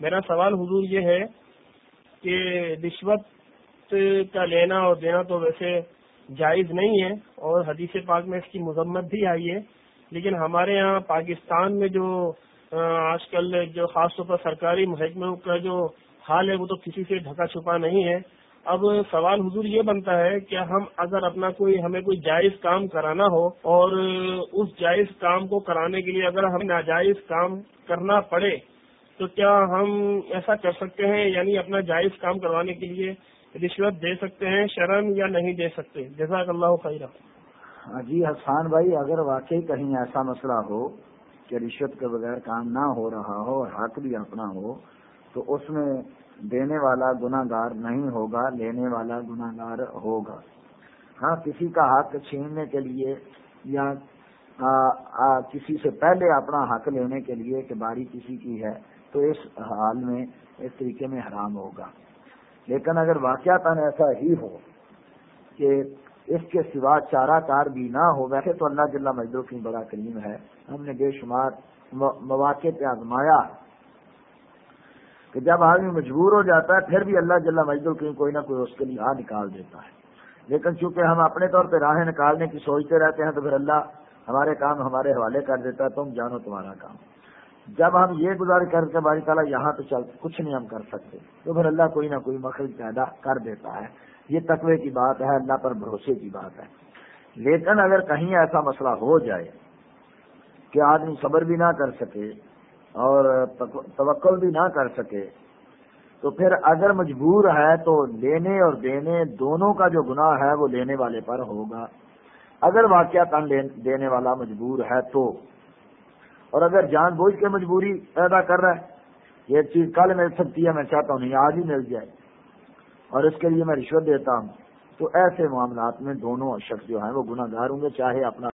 میرا سوال حضور یہ ہے کہ رشوت کا لینا اور دینا تو ویسے جائز نہیں ہے اور حدیث پاک میں اس کی مذمت بھی آئی ہے، لیکن ہمارے یہاں پاکستان میں جو آج کل جو خاص طور پر سرکاری محکموں کا جو حال ہے، وہ تو کسی سے ڈھکا چھپا نہیں ہے۔ اب سوال حضور یہ بنتا ہے کہ ہم اگر اپنا کوئی، ہمیں کوئی جائز کام کرانا ہو اور اس جائز کام کو کرانے کے لیے اگر ہمیں ناجائز کام کرنا پڑے تو کیا ہم ایسا کر سکتے ہیں؟ یعنی اپنا جائز کام کروانے کے لیے رشوت دے سکتے ہیں، شرم یا نہیں دے سکتے؟ جزاک اللہ خیر ہاں جی حسان بھائی، اگر واقعی کہیں ایسا مسئلہ ہو کہ رشوت کے بغیر کام نہ ہو رہا ہو اور حق بھی اپنا ہو، تو اس میں دینے والا گناگار نہیں ہوگا، لینے والا گناگار ہوگا۔ ہاں کسی کا حق چھیننے کے لیے یا آ, آ, کسی سے پہلے اپنا حق لینے کے لیے کہ باری کسی کی ہے تو اس حال میں اس طریقے میں حرام ہوگا۔ لیکن اگر واقعات ایسا ہی ہو کہ اس کے سوا چارہ کار بھی نہ ہو ویسے تو اللہ جل مجدور کی بڑا کریم ہے۔ ہم نے بے شمار مواقع پہ آزمایا کہ جب آدمی مجبور ہو جاتا ہے پھر بھی اللہ جل مجدور کی کوئی نہ کوئی اس کے لیے آ نکال دیتا ہے۔ لیکن چونکہ ہم اپنے طور پہ راہیں نکالنے کی سوچتے رہتے ہیں تو پھر اللہ ہمارے کام ہمارے حوالے کر دیتا ہے، تم جانو تمہارا کام۔ جب ہم یہ گزار کر کے باری تعالیٰ یہاں تو چل، کچھ نہیں ہم کر سکتے، تو پھر اللہ کوئی نہ کوئی مخرج پیدا کر دیتا ہے۔ یہ تقوی کی بات ہے، اللہ پر بھروسے کی بات ہے۔ لیکن اگر کہیں ایسا مسئلہ ہو جائے کہ آدمی صبر بھی نہ کر سکے اور توکل بھی نہ کر سکے، تو پھر اگر مجبور ہے تو لینے اور دینے دونوں کا جو گناہ ہے وہ لینے والے پر ہوگا۔ اگر واقعہ تن دینے والا مجبور ہے تو۔ اور اگر جان بوجھ کے مجبوری پیدا کر رہا ہے، یہ چیز کل مل سکتی ہے میں چاہتا ہوں، نہیں، آج ہی مل جائے۔ اور اس کے لیے میں رشوت دیتا ہوں۔ تو ایسے معاملات میں دونوں شخص جو ہیں وہ گناہ گار ہوں گے، چاہے اپنا